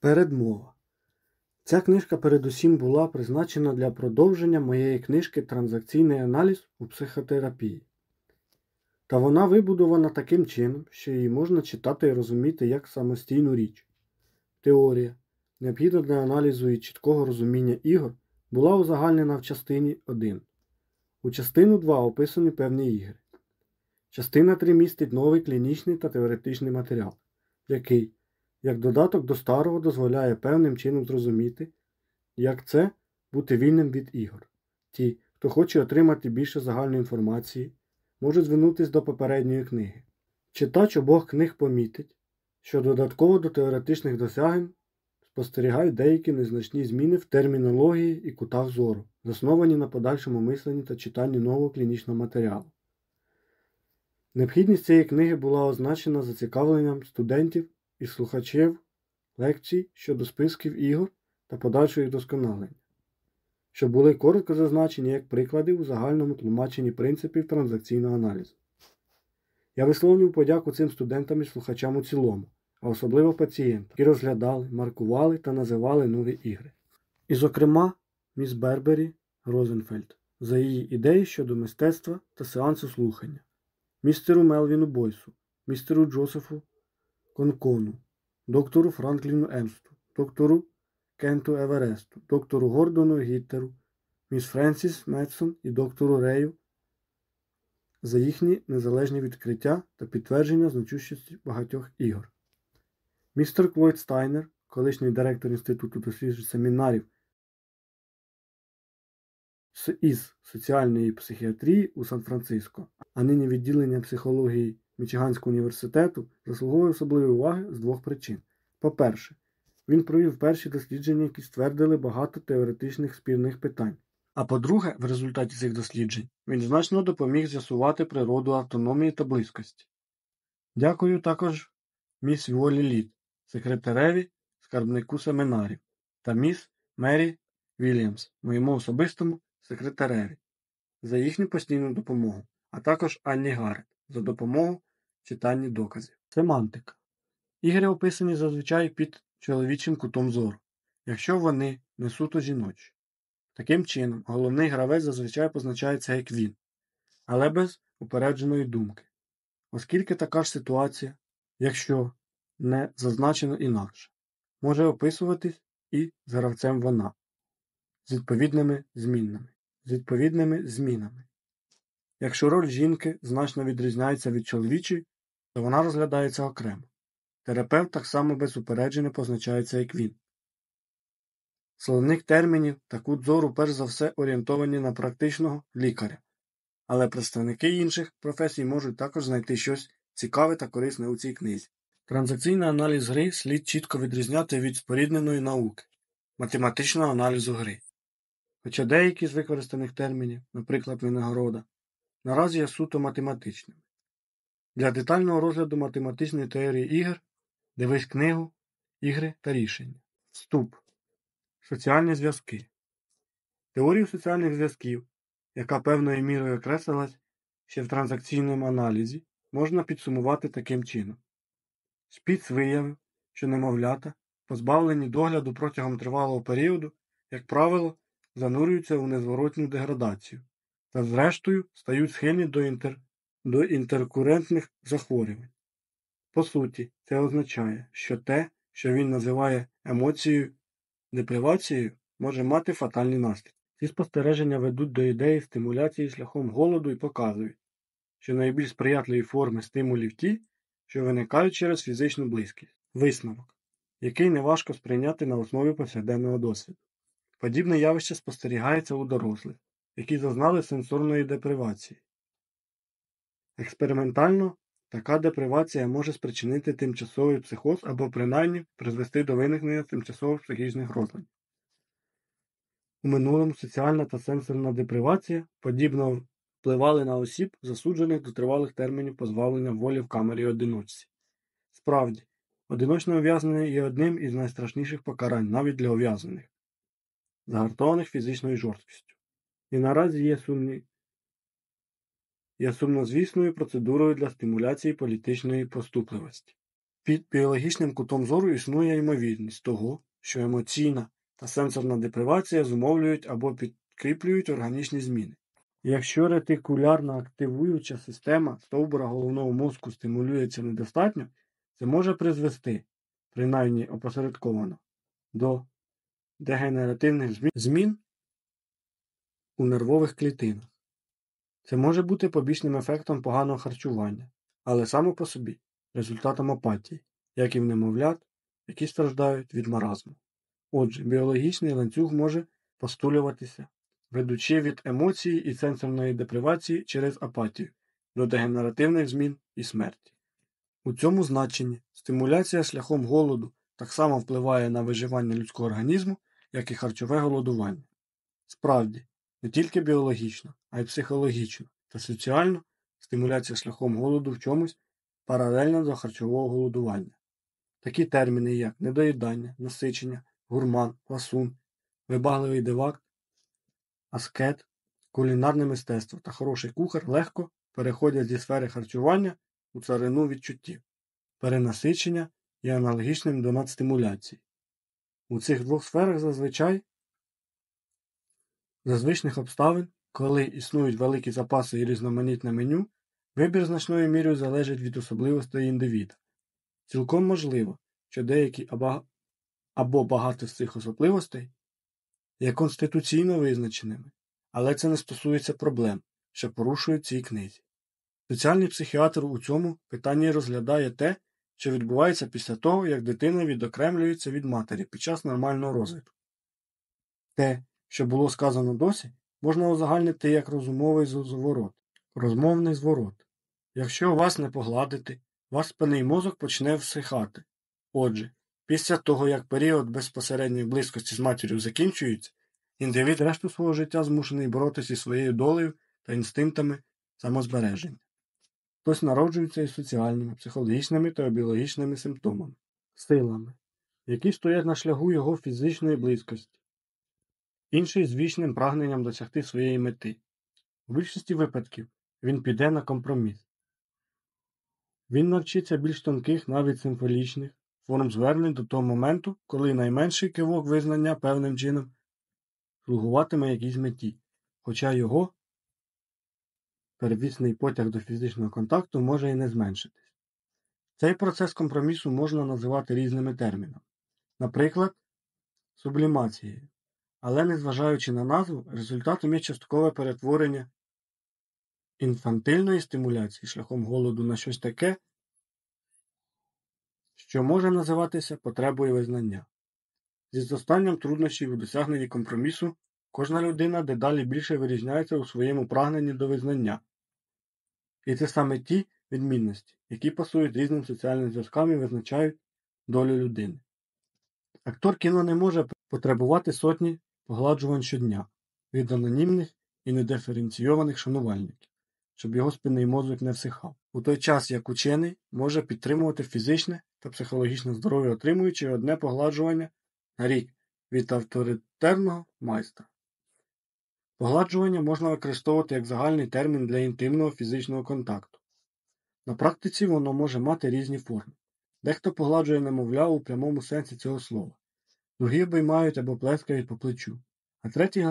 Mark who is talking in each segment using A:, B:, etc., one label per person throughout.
A: Передмова. Ця книжка передусім була призначена для продовження моєї книжки Транзакційний аналіз у психотерапії. Та вона вибудована таким чином, що її можна читати і розуміти як самостійну річ. Теорія, необхідна для аналізу і чіткого розуміння ігор, була узагальнена в частині 1. У частину 2 описані певні ігри. Частина 3 містить новий клінічний та теоретичний матеріал, який, як додаток до старого, дозволяє певним чином зрозуміти, як це бути вільним від ігор. Ті, хто хоче отримати більше загальної інформації, можуть звернутися до попередньої книги. Читач обох книг помітить, що додатково до теоретичних досягнень спостерігають деякі незначні зміни в термінології і кутах зору, засновані на подальшому мисленні та читанні нового клінічного матеріалу. Необхідність цієї книги була означена зацікавленням студентів і слухачів лекцій щодо списків ігор та подальшого їх досконалення, що були коротко зазначені як приклади у загальному тлумаченні принципів транзакційного аналізу. Я висловлюю подяку цим студентам і слухачам у цілому, а особливо пацієнтам, які розглядали, маркували та називали нові ігри. І, зокрема, міс Бербері Розенфельд за її ідеї щодо мистецтва та сеансу слухання, містеру Мелвіну Бойсу, містеру Джозефу Конканнону, доктору Франкліну Ернсту, доктору Кенту Евересту, доктору Гордону Гріттеру, міс Френсіс Метсон і доктору Рею за їхні незалежні відкриття та підтвердження значущості багатьох ігор. Містер Клод Стайнер, колишній директор Інституту досліджень семінарів із соціальної психіатрії у Сан-Франциско, а нині відділення психології Мічиганського університету, заслуговує особливої уваги з двох причин. По-перше, він провів перші дослідження, які ствердили багато теоретичних спірних питань. А по-друге, в результаті цих досліджень він значно допоміг з'ясувати природу автономії та близькості. Дякую також міс Віолі Лід, секретареві скарбнику семінарів, та міс Мері Вільямс, моєму особистому секретареві, за їхню постійну допомогу, а також Анні Гарет за допомогу в читанні доказів. Семантика. Ігри описані зазвичай під чоловічим кутом зору, якщо вони не суто жіночі. Таким чином, головний гравець зазвичай позначається як він, але без упередженої думки, оскільки така ж ситуація, якщо не зазначено інакше, може описуватись і з гравцем вона з відповідними змінними, з відповідними змінами. Якщо роль жінки значно відрізняється від чоловічої, то вона розглядається окремо. Терапевт так само без упередження позначається як він. Словник термінів та кут зору перш за все орієнтовані на практичного лікаря, але представники інших професій можуть також знайти щось цікаве та корисне у цій книзі. Транзакційний аналіз гри слід чітко відрізняти від спорідненої науки, математичного аналізу гри. Хоча деякі з використаних термінів, наприклад, винагорода, наразі є суто математичними. Для детального розгляду математичної теорії ігор дивись книгу Ігри та рішення. Вступ. Соціальні зв'язки. Теорію соціальних зв'язків, яка певною мірою окреслилась ще в транзакційному аналізі, можна підсумувати таким чином. Спіц виявив, що немовлята, позбавлені догляду протягом тривалого періоду, як правило, занурюються у незворотню деградацію та, зрештою, стають схильні до, інтер... до інтеркурентних захворювань. По суті, це означає, що те, що він називає емоцією депривацією, може мати фатальні наслідки. Ці спостереження ведуть до ідеї стимуляції шляхом голоду і показують, що найбільш сприятливі форми стимулів ті, що виникають через фізичну близькість. Висновок, який неважко сприйняти на основі повсякденного досвіду. Подібне явище спостерігається у дорослих, які зазнали сенсорної депривації. Експериментально така депривація може спричинити тимчасовий психоз або принаймні призвести до виникнення тимчасових психічних розладів. У минулому соціальна та сенсорна депривація подібно впливали на осіб, засуджених до тривалих термінів позбавлення волі в камері одиночці. Справді, одиночне ув'язнення є одним із найстрашніших покарань навіть для ув'язнених, загартованих фізичною жорсткістю, і наразі є сумні... є сумнозвісною процедурою для стимуляції політичної поступливості. Під біологічним кутом зору існує ймовірність того, що емоційна та сенсорна депривація зумовлюють або підкріплюють органічні зміни. Якщо ретикулярна активуюча система стовбура головного мозку стимулюється недостатньо, це може призвести, принаймні опосередковано, до дегенеративних змін у нервових клітинах. Це може бути побічним ефектом поганого харчування, але само по собі результатом апатії, як і в немовлят, які страждають від маразму. Отже, біологічний ланцюг може постулюватися, ведучи від емоції і сенсорної депривації через апатію до дегенеративних змін і смерті. У цьому значенні стимуляція шляхом голоду так само впливає на виживання людського організму, як і харчове голодування. Справді, не тільки біологічно, а й психологічно та соціально стимуляція шляхом голоду в чомусь паралельна до харчового голодування. Такі терміни, як недоїдання, насичення, гурман, ласун, вибагливий дивак, аскет, кулінарне мистецтво та хороший кухар легко переходять зі сфери харчування у царину відчуттів, перенасичення і аналогічним до надстимуляції. У цих двох сферах зазвичай за звичних обставин, коли існують великі запаси і різноманітне меню, вибір значною мірою залежить від особливостей індивіда. Цілком можливо, що деякі або багато з цих особливостей є конституційно визначеними, але це не стосується проблем, що порушують цій книзі. Соціальний психіатр у цьому питанні розглядає те, що відбувається після того, як дитина відокремлюється від матері під час нормального розвитку. Те, що було сказано досі, можна узагальнити як розумовий зворот, розмовний зворот. Якщо вас не погладити, ваш спинний мозок почне всихати. Отже, після того, як період безпосередньої близькості з матір'ю закінчується, індивід решту свого життя змушений боротися зі своєю долею та інстинктами самозбереження. Хтось народжується із соціальними, психологічними та біологічними симптомами, силами, які стоять на шляху його фізичної близькості, інший з вічним прагненням досягти своєї мети. У більшості випадків він піде на компроміс. Він навчиться більш тонких, навіть символічних, форм звернень до того моменту, коли найменший кивок визнання певним чином слугуватиме якійсь меті, хоча його первісний потяг до фізичного контакту може і не зменшитись. Цей процес компромісу можна називати різними термінами, наприклад, сублімацією, але, незважаючи на назву, результатом є часткове перетворення інфантильної стимуляції шляхом голоду на щось таке, що може називатися потребою визнання. Зі зростанням труднощів у досягненні компромісу кожна людина дедалі більше вирізняється у своєму прагненні до визнання. І це саме ті відмінності, які пасують різним соціальним зв'язкам і визначають долю людини. Актор кіно не може потребувати сотні погладжувань щодня від анонімних і недиференційованих шанувальників, щоб його спинний мозок не всихав, у той час як учений може підтримувати фізичне та психологічне здоров'я, отримуючи одне погладжування на рік від авторитарного майстра. Погладжування можна використовувати як загальний термін для інтимного фізичного контакту. На практиці воно може мати різні форми. Дехто погладжує немовля у прямому сенсі цього слова, другі обіймають або плескають по плечу, а треті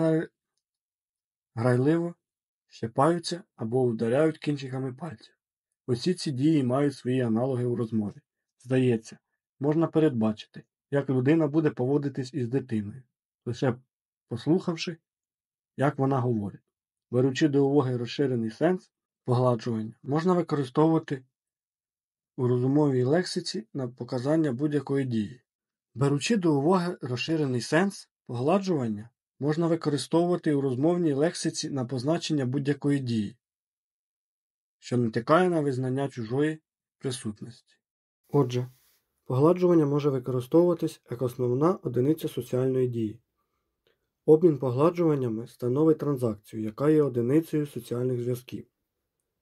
A: грайливо щепаються або вдаряють кінчиками пальців. Усі ці дії мають свої аналоги у розмові. Здається, можна передбачити, як людина буде поводитись із дитиною, лише послухавши як вона говорить. Беручи до уваги розширений сенс погладжування, можна використовувати у розумовій лексиці на показання будь-якої дії. Беручи до уваги розширений сенс погладжування, можна використовувати у розмовній лексиці на позначення будь-якої дії, що натякає на визнання чужої присутності. Отже, погладжування може використовуватись як основна одиниця соціальної дії. Обмін погладжуваннями становить транзакцію, яка є одиницею соціальних зв'язків.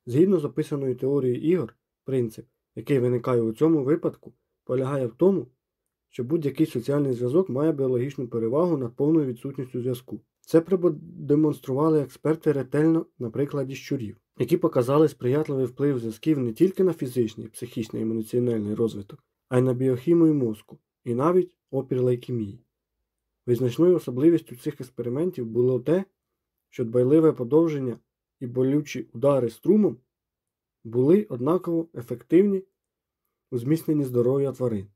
A: Згідно з описаною теорією ігор, принцип, який виникає у цьому випадку, полягає в тому, що будь-який соціальний зв'язок має біологічну перевагу над повною відсутністю зв'язку. Це продемонстрували експерти ретельно на прикладі щурів, які показали сприятливий вплив зв'язків не тільки на фізичний, психічний і емоціональний розвиток, а й на біохімію мозку, і навіть опір лейкемії. Визначною особливістю цих експериментів було те, що дбайливе подовження і болючі удари струмом були однаково ефективні у зміцненні здоров'я тварин.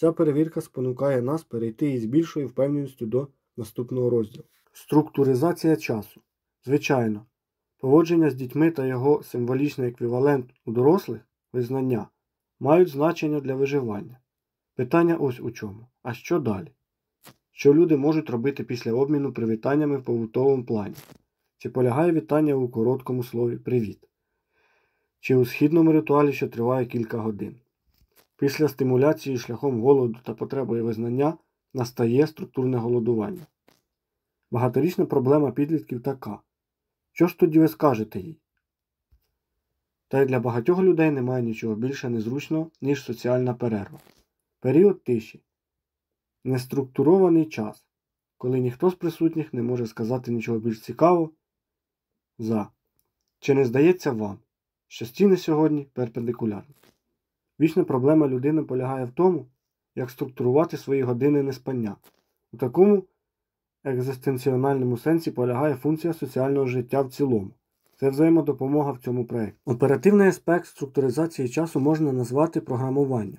A: Ця перевірка спонукає нас перейти із більшою впевненістю до наступного розділу. Структуризація часу. Звичайно, поводження з дітьми та його символічний еквівалент у дорослих визнання мають значення для виживання. Питання ось у чому. А що далі? Що люди можуть робити після обміну привітаннями в побутовому плані? Чи полягає вітання у короткому слові Привіт? Чи у східному ритуалі, що триває кілька годин? Після стимуляції шляхом голоду та потребою визнання настає структурне голодування. Багаторічна проблема підлітків така. Що ж тоді ви скажете їй? Та й для багатьох людей немає нічого більше незручного, ніж соціальна перерва. Період тиші. Неструктурований час, коли ніхто з присутніх не може сказати нічого більш цікавого за. Чи не здається вам, що стіни сьогодні перпендикулярні? Вічна проблема людини полягає в тому, як структурувати свої години неспання. У такому екзистенціональному сенсі полягає функція соціального життя в цілому. Це взаємодопомога в цьому проєкті. Оперативний аспект структуризації часу можна назвати програмуванням.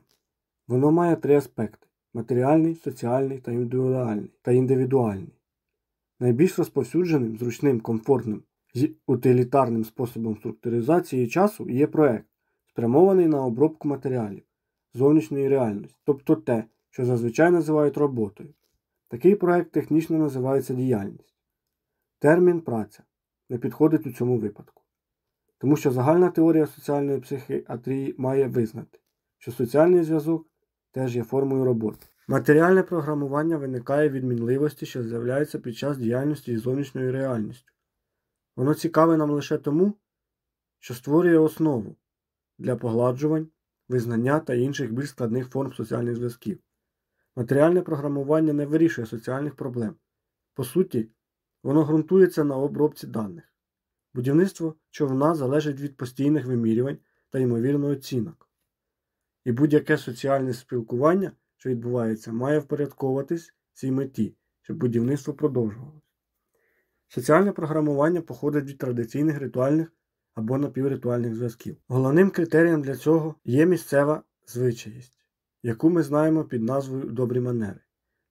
A: Воно має три аспекти матеріальний, соціальний та індивідуальний. та індивідуальний. Найбільш розповсюдженим, зручним, комфортним і утилітарним способом структуризації часу є проект, спрямований на обробку матеріалів, зовнішньої реальності, тобто те, що зазвичай називають роботою. Такий проект технічно називається діяльність. Термін праця не підходить у цьому випадку. Тому що загальна теорія соціальної психіатрії має визнати, що соціальний зв'язок теж є формою роботи. Матеріальне програмування виникає від мінливості, що з'являється під час діяльності із зовнішньою реальністю. Воно цікаве нам лише тому, що створює основу для погладжувань, визнання та інших більш складних форм соціальних зв'язків. Матеріальне програмування не вирішує соціальних проблем. По суті, воно ґрунтується на обробці даних. Будівництво човна залежить від постійних вимірювань та ймовірної оцінок. І будь-яке соціальне спілкування, що відбувається, має впорядковуватись цій меті, щоб будівництво продовжувалося. Соціальне програмування походить від традиційних ритуальних або напівритуальних зв'язків. Головним критерієм для цього є місцева звичаїсть, яку ми знаємо під назвою добрі манери.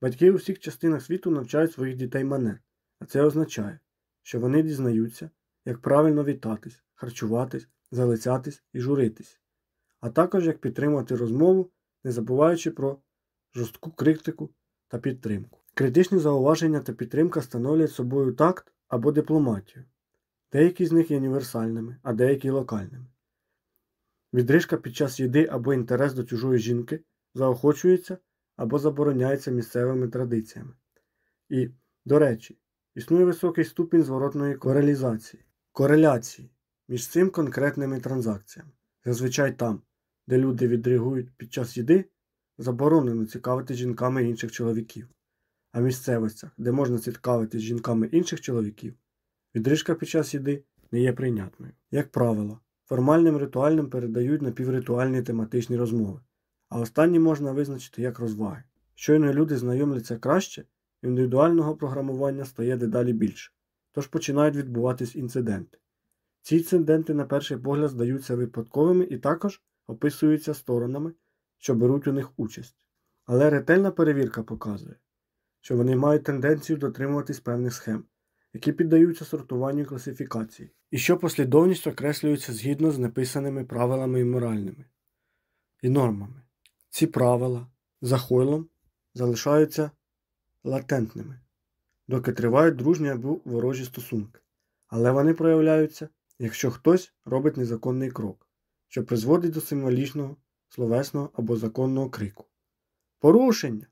A: Батьки у всіх частинах світу навчають своїх дітей манер, а це означає, що вони дізнаються, як правильно вітатись, харчуватись, залицятись і журитись, а також як підтримувати розмову, не забуваючи про жорстку критику та підтримку. Критичні зауваження та підтримка становлять собою такт або дипломатію. Деякі з них є універсальними, а деякі локальними. Відрижка під час їди або інтерес до чужої жінки заохочується або забороняється місцевими традиціями. І, до речі, існує високий ступінь зворотної корелізації, кореляції між цим конкретними транзакціями. Зазвичай там, де люди відреагують під час їди, заборонено цікавити жінками інших чоловіків, а місцевостях, де можна цікавитись жінками інших чоловіків, відрижка під час їди не є прийнятною. Як правило, формальним ритуальним передають напівритуальні тематичні розмови, а останні можна визначити як розваги. Щойно люди знайомляться краще, індивідуального програмування стає дедалі більше, тож починають відбуватись інциденти. Ці інциденти, на перший погляд, здаються випадковими і також описуються сторонами, що беруть у них участь. Але ретельна перевірка показує, що вони мають тенденцію дотримуватись певних схем, які піддаються сортуванню класифікації, і що послідовність окреслюється згідно з написаними правилами і моральними і нормами. Ці правила за хойлом залишаються латентними, доки тривають дружні або ворожі стосунки, але вони проявляються, якщо хтось робить незаконний крок, що призводить до символічного, словесного або законного крику. Порушення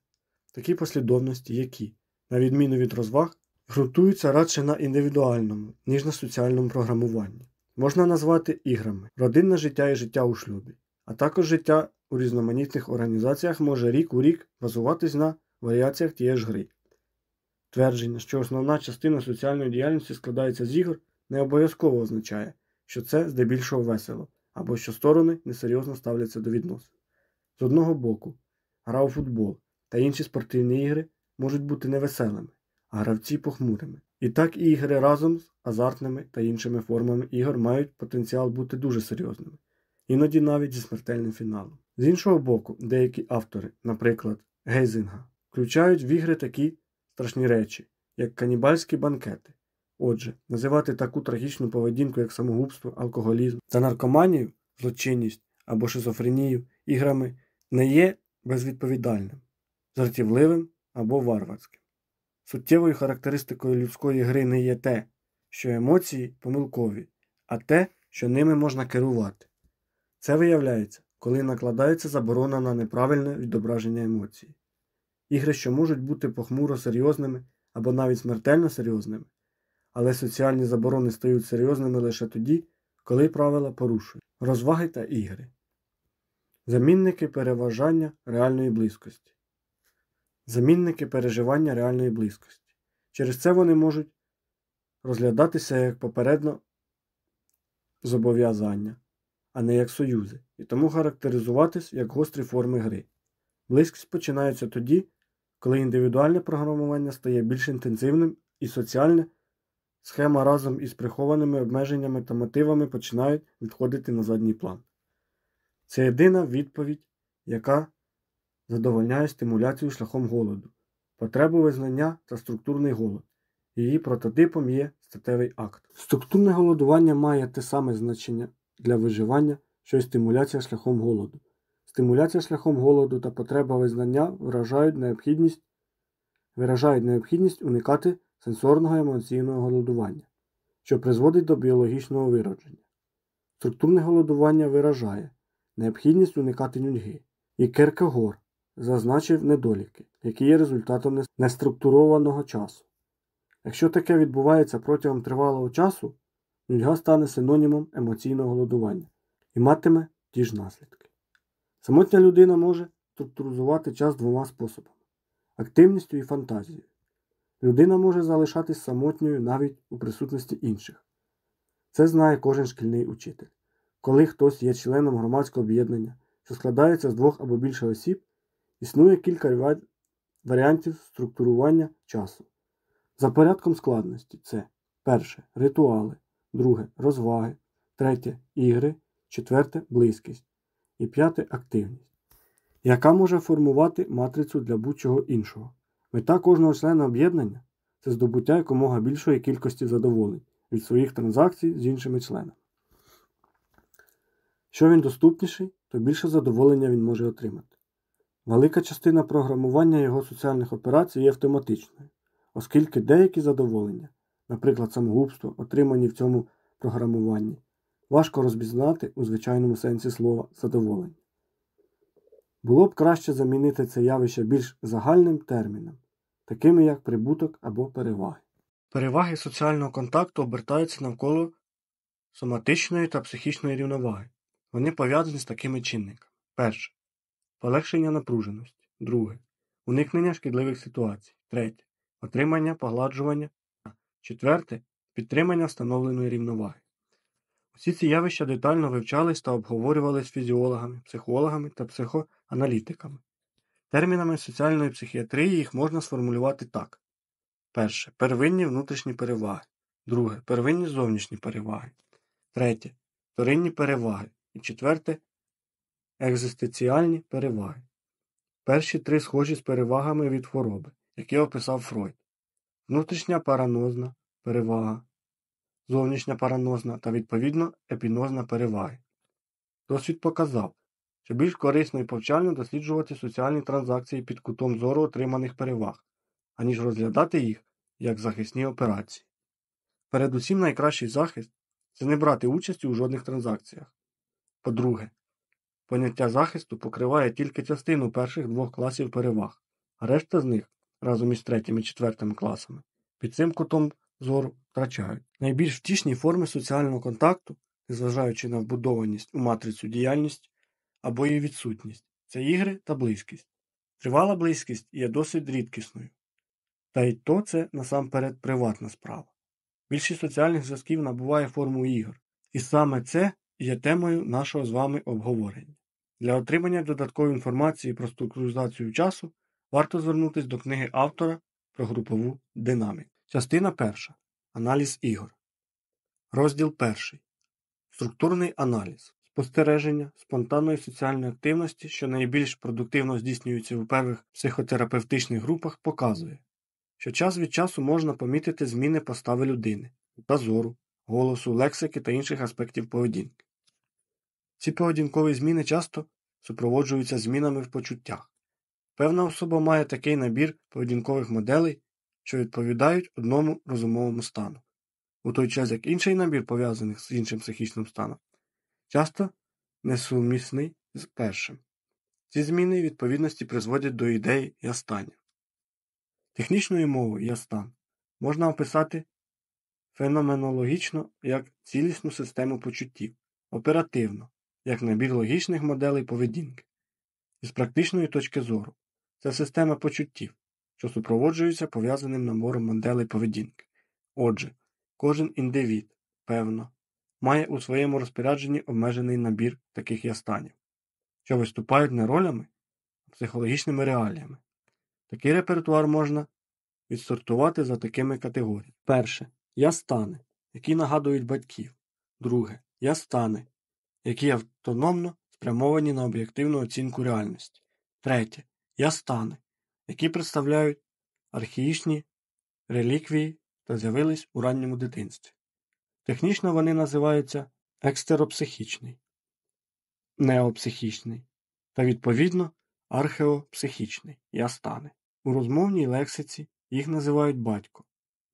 A: такі послідовності, які, на відміну від розваг, ґрунтуються радше на індивідуальному, ніж на соціальному програмуванні. Можна назвати іграми, родинне життя і життя у шлюбі, а також життя у різноманітних організаціях може рік у рік базуватись на варіаціях тієї ж гри. Твердження, що основна частина соціальної діяльності складається з ігор, не обов'язково означає, що це здебільшого весело, або що сторони несерйозно ставляться до відносин. З одного боку, гра у футбол та інші спортивні ігри можуть бути невеселими, а гравці похмурими. І так і ігри разом з азартними та іншими формами ігор мають потенціал бути дуже серйозними, іноді навіть зі смертельним фіналом. З іншого боку, деякі автори, наприклад, Гейзинга, включають в ігри такі страшні речі, як канібальські банкети. Отже, називати таку трагічну поведінку, як самогубство, алкоголізм та наркоманію, злочинність або шизофренію іграми не є безвідповідальним, жартівливим або варварським. Суттєвою характеристикою людської гри не є те, що емоції помилкові, а те, що ними можна керувати. Це виявляється, коли накладається заборона на неправильне відображення емоцій. Ігри, що можуть бути похмуро серйозними або навіть смертельно серйозними, але соціальні заборони стають серйозними лише тоді, коли правила порушують. Розваги та ігри. Замінники переважання реальної близькості. Замінники переживання реальної близькості. Через це вони можуть розглядатися як попередньо зобов'язання, а не як союзи, і тому характеризуватись як гострі форми гри. Близькість починається тоді, коли індивідуальне програмування стає більш інтенсивним і соціальне схема разом із прихованими обмеженнями та мотивами починають відходити на задній план. Це єдина відповідь, яка задовольняє стимуляцію шляхом голоду, потребу визнання та структурний голод. Її прототипом є статевий акт. Структурне голодування має те саме значення для виживання, що й стимуляція шляхом голоду. Стимуляція шляхом голоду та потреба визнання вражають необхідність, виражають необхідність уникати сенсорного емоційного голодування, що призводить до біологічного виродження. Структурне голодування виражає необхідність уникати нудьги. І Керкегор зазначив недоліки, які є результатом неструктурованого часу. Якщо таке відбувається протягом тривалого часу, нудьга стане синонімом емоційного голодування і матиме ті ж наслідки. Самотня людина може структуризувати час двома способами активністю і фантазією. Людина може залишатись самотньою навіть у присутності інших. Це знає кожен шкільний учитель. Коли хтось є членом громадського об'єднання, що складається з двох або більше осіб, існує кілька варіантів структурування часу. За порядком складності це перше ритуали, друге розваги, третє ігри, четверте близькість і п'яте активність, яка може формувати матрицю для будь-чого іншого. Мета кожного члена об'єднання це здобуття якомога більшої кількості задоволень від своїх транзакцій з іншими членами. Що він доступніший, то більше задоволення він може отримати. Велика частина програмування його соціальних операцій є автоматичною, оскільки деякі задоволення, наприклад, самогубство, отримані в цьому програмуванні, важко розпізнати у звичайному сенсі слова задоволення. Було б краще замінити це явище більш загальним терміном, такими як прибуток або переваги. Переваги соціального контакту обертаються навколо соматичної та психічної рівноваги. Вони пов'язані з такими чинниками. Перше. Полегшення напруженості. Друге. Уникнення шкідливих ситуацій. Третє. Отримання, погладжування. Четверте. Підтримання встановленої рівноваги. Усі ці явища детально вивчались та обговорювались фізіологами, психологами та психоаналітиками. Термінами соціальної психіатрії їх можна сформулювати так: перше первинні внутрішні переваги, друге первинні зовнішні переваги, третє вторинні переваги і четверте екзистенціальні переваги. Перші три схожі з перевагами від хвороби, які описав Фройд. Внутрішня паранозна перевага, зовнішня паранозна та, відповідно, епінозна переваги. Досвід показав, що більш корисно і повчально досліджувати соціальні транзакції під кутом зору отриманих переваг, аніж розглядати їх як захисні операції. Передусім найкращий захист це не брати участі у жодних транзакціях. По-друге, поняття захисту покриває тільки частину перших двох класів переваг, а решта з них разом із третім і четвертим класами під цим кутом зору втрачають. Найбільш втішні форми соціального контакту, незважаючи на вбудованість у матрицю діяльність або її відсутність, це ігри та близькість. Тривала близькість є досить рідкісною. Та й то це насамперед приватна справа. Більшість соціальних зв'язків набуває форму ігор, і саме це є темою нашого з вами обговорення. Для отримання додаткової інформації про структуризацію часу варто звернутися до книги автора про групову динаміку. Частина перша. Аналіз ігор. Розділ перший. Структурний аналіз. Спостереження спонтанної соціальної активності, що найбільш продуктивно здійснюється у первих психотерапевтичних групах, показує, що час від часу можна помітити зміни постави людини, та зору, голосу, лексики та інших аспектів поведінки. Ці поведінкові зміни часто супроводжуються змінами в почуттях. Певна особа має такий набір поведінкових моделей, що відповідають одному розумовому стану, у той час як інший набір, пов'язаних з іншим психічним станом, часто несумісний з першим. Ці зміни відповідності призводять до ідеї я станів. Технічною мовою я стан можна описати феноменологічно як цілісну систему почуттів, оперативно, як набір логічних моделей поведінки. Із практичної точки зору, це система почуттів, що супроводжується пов'язаним набором моделей поведінки. Отже, кожен індивід, певно, має у своєму розпорядженні обмежений набір таких ястанів, що виступають не ролями, а психологічними реаліями. Такий репертуар можна відсортувати за такими категоріями. Перше. Я стане, які нагадують батьків. Друге. Я стане, які автономно спрямовані на об'єктивну оцінку реальності. Третє. Я стане, які представляють архаїчні реліквії та з'явились у ранньому дитинстві. Технічно вони називаються екстеропсихічний, неопсихічний та, відповідно, археопсихічний я стане. У розмовній лексиці їх називають батько,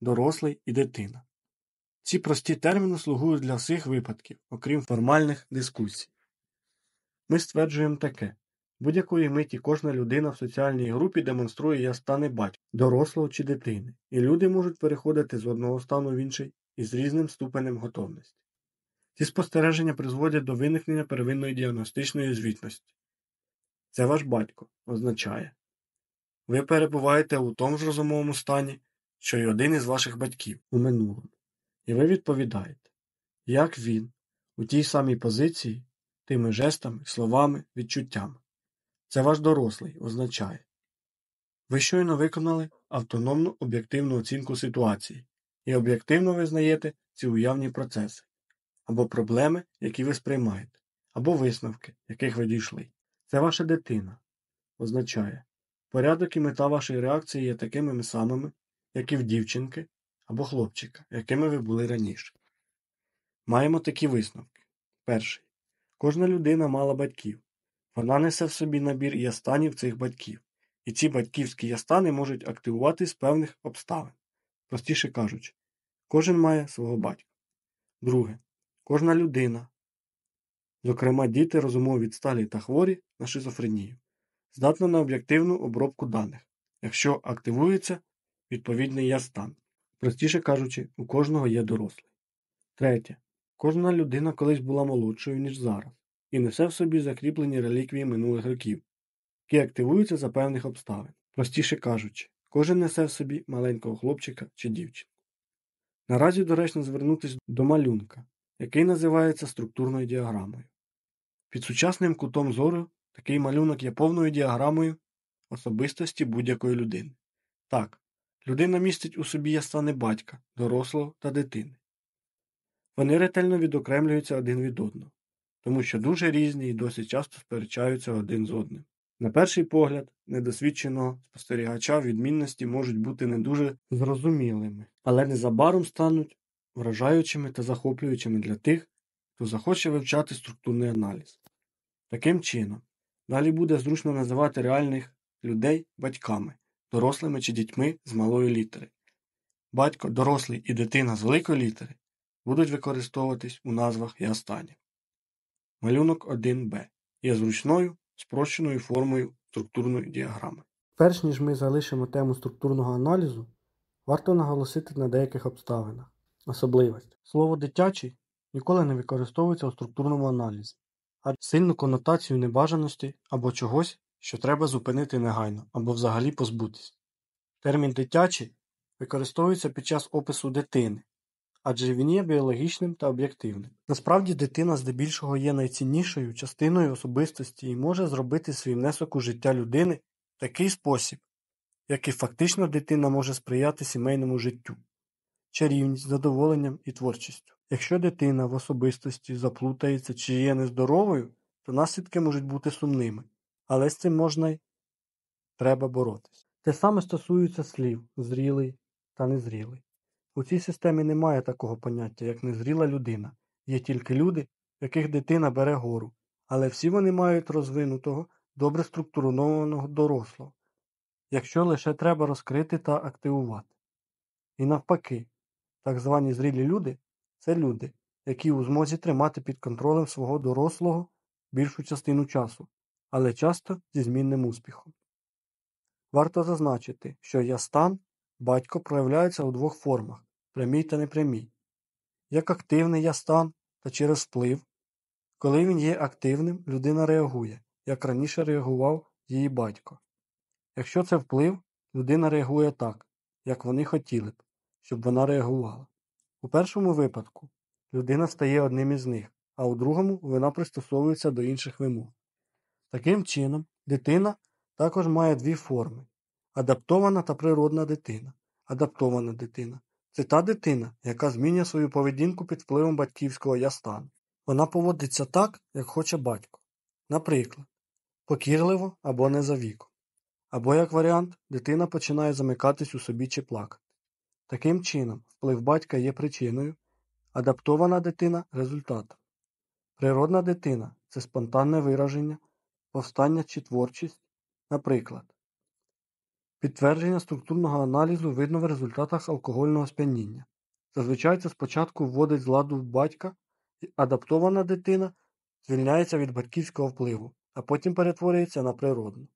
A: дорослий і дитина. Ці прості терміни слугують для всіх випадків, окрім формальних дискусій. Ми стверджуємо таке будь-якої миті кожна людина в соціальній групі демонструє я стане батька, дорослого чи дитини, і люди можуть переходити з одного стану в інший із різним ступенем готовності. Ці спостереження призводять до виникнення первинної діагностичної звітності. Це ваш батько означає ви перебуваєте у тому ж розумовому стані, що й один із ваших батьків у минулому, і ви відповідаєте, як він у тій самій позиції, тими жестами, словами, відчуттями. Це ваш дорослий означає. Ви щойно виконали автономну об'єктивну оцінку ситуації і об'єктивно визнаєте ці уявні процеси, або проблеми, які ви сприймаєте, або висновки, яких ви дійшли. Це ваша дитина означає порядок і мета вашої реакції є такими самими, як і в дівчинки або хлопчика, якими ви були раніше. Маємо такі висновки. Перший. Кожна людина мала батьків. Вона несе в собі набір ястанів цих батьків, і ці батьківські ястани можуть активувати з певних обставин. Простіше кажучи, кожен має свого батька. Друге. Кожна людина, зокрема діти розумово відсталі та хворі на шизофренію, здатна на об'єктивну обробку даних, якщо активується відповідний ястан. Простіше кажучи, у кожного є дорослий. Третє. Кожна людина колись була молодшою, ніж зараз, і несе в собі закріплені реліквії минулих років, які активуються за певних обставин. Простіше кажучи, кожен несе в собі маленького хлопчика чи дівчинку. Наразі доречно звернутися до малюнка, який називається структурною діаграмою. Під сучасним кутом зору такий малюнок є повною діаграмою особистості будь-якої людини. Так, людина містить у собі ястани батька, дорослого та дитини. Вони ретельно відокремлюються один від одного, тому що дуже різні і досить часто сперечаються один з одним. На перший погляд, недосвідченого спостерігача відмінності можуть бути не дуже зрозумілими, але незабаром стануть вражаючими та захоплюючими для тих, хто захоче вивчати структурний аналіз. Таким чином, далі буде зручно називати реальних людей батьками, дорослими чи дітьми з малої літери. Батько, дорослий і дитина з великої літери будуть використовуватись у назвах і останніх. Малюнок 1Б є зручною спрощеною формою структурної діаграми. Перш ніж ми залишимо тему структурного аналізу, варто наголосити на деяких обставинах. Особливість. Слово дитячий ніколи не використовується у структурному аналізі, а сильну конотацію небажаності або чогось, що треба зупинити негайно або взагалі позбутись. Термін дитячий використовується під час опису дитини, адже він є біологічним та об'єктивним. Насправді дитина здебільшого є найціннішою частиною особистості і може зробити свій внесок у життя людини в такий спосіб, який фактично дитина може сприяти сімейному життю, чарівність, задоволенням і творчістю. Якщо дитина в особистості заплутається чи є нездоровою, то наслідки можуть бути сумними, але з цим можна й треба боротися. Те саме стосується слів зрілий та незрілий. У цій системі немає такого поняття, як незріла людина. Є тільки люди, яких дитина бере гору, але всі вони мають розвинутого, добре структурованого дорослого, якщо лише треба розкрити та активувати. І навпаки, так звані зрілі люди це люди, які у змозі тримати під контролем свого дорослого більшу частину часу, але часто зі змінним успіхом. Варто зазначити, що я-стан батько проявляється у двох формах прямій та непрямій. Як активний я-стан та через вплив. Коли він є активним, людина реагує, як раніше реагував її батько. Якщо це вплив, людина реагує так, як вони хотіли б, щоб вона реагувала. У першому випадку людина стає одним із них, а у другому вона пристосовується до інших вимог. Таким чином, дитина також має дві форми адаптована та природна дитина. Адаптована дитина це та дитина, яка змінює свою поведінку під впливом батьківського я стану. Вона поводиться так, як хоче батько. Наприклад, покірливо або не за віком. Або, як варіант, дитина починає замикатись у собі чи плакати. Таким чином, вплив батька є причиною, адаптована дитина результатом. Природна дитина це спонтанне вираження, повстання чи творчість, наприклад. Підтвердження структурного аналізу видно в результатах алкогольного сп'яніння. Зазвичай це спочатку вводить з ладу батька, і адаптована дитина звільняється від батьківського впливу, а потім перетворюється на природну.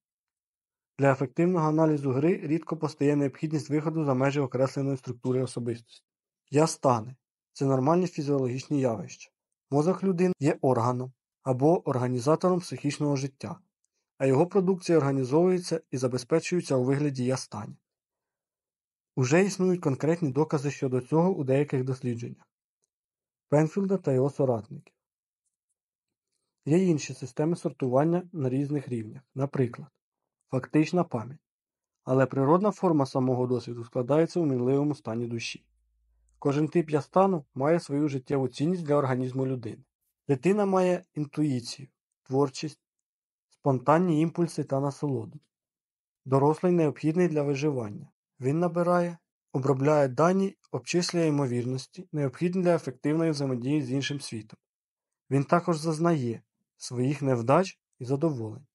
A: Для ефективного аналізу гри рідко постає необхідність виходу за межі окресленої структури особистості. Я стане це нормальні фізіологічні явища. Мозок людини є органом або організатором психічного життя, а його продукція організовується і забезпечується у вигляді я. Уже існують конкретні докази щодо цього у деяких дослідженнях Пенфілда та його соратників. Є інші системи сортування на різних рівнях, наприклад, фактична пам'ять. Але природна форма самого досвіду складається у мінливому стані душі. Кожен тип ястану має свою життєву цінність для організму людини. Дитина має інтуїцію, творчість, спонтанні імпульси та насолоду. Дорослий необхідний для виживання. Він набирає, обробляє дані, обчислює ймовірності, необхідні для ефективної взаємодії з іншим світом. Він також зазнає своїх невдач і задоволень.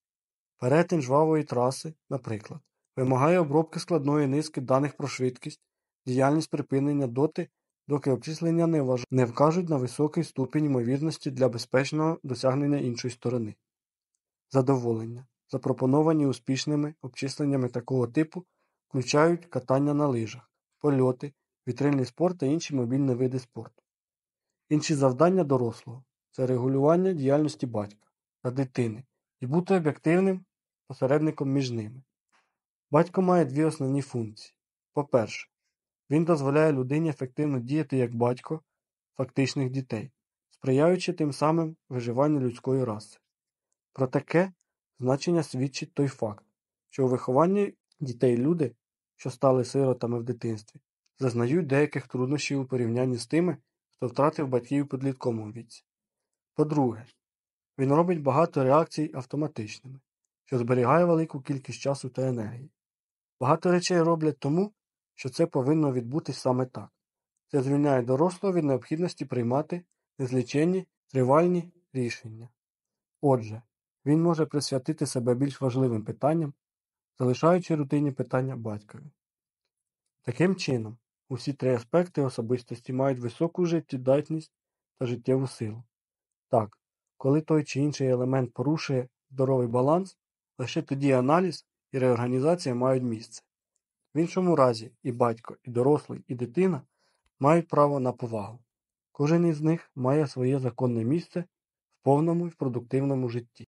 A: Перетин жвавої траси, наприклад, вимагає обробки складної низки даних про швидкість, діяльність припинення доти, доки обчислення не, вкажуть на високий ступінь ймовірності для безпечного досягнення іншої сторони. Задоволення, запропоновані успішними обчисленнями такого типу, включають катання на лижах, польоти, вітрильний спорт та інші мобільні види спорту. Інші завдання дорослого це регулювання діяльності батька та дитини і бути об'єктивним посередником між ними. Батько має дві основні функції. По-перше, він дозволяє людині ефективно діяти як батько фактичних дітей, сприяючи тим самим виживанню людської раси. Про таке значення свідчить той факт, що у вихованні дітей люди, що стали сиротами в дитинстві, зазнають деяких труднощів у порівнянні з тими, хто втратив батьків у підлітковому віці. По-друге, він робить багато реакцій автоматичними, що зберігає велику кількість часу та енергії. Багато речей роблять тому, що це повинно відбутись саме так. Це звільняє дорослого від необхідності приймати незліченні тривальні рішення. Отже, він може присвятити себе більш важливим питанням, залишаючи рутинні питання батькові. Таким чином, усі три аспекти особистості мають високу життєдатність та життєву силу. Так, коли той чи інший елемент порушує здоровий баланс, лише тоді аналіз і реорганізація мають місце. В іншому разі і батько, і дорослий, і дитина мають право на повагу. Кожен із них має своє законне місце в повному і продуктивному житті.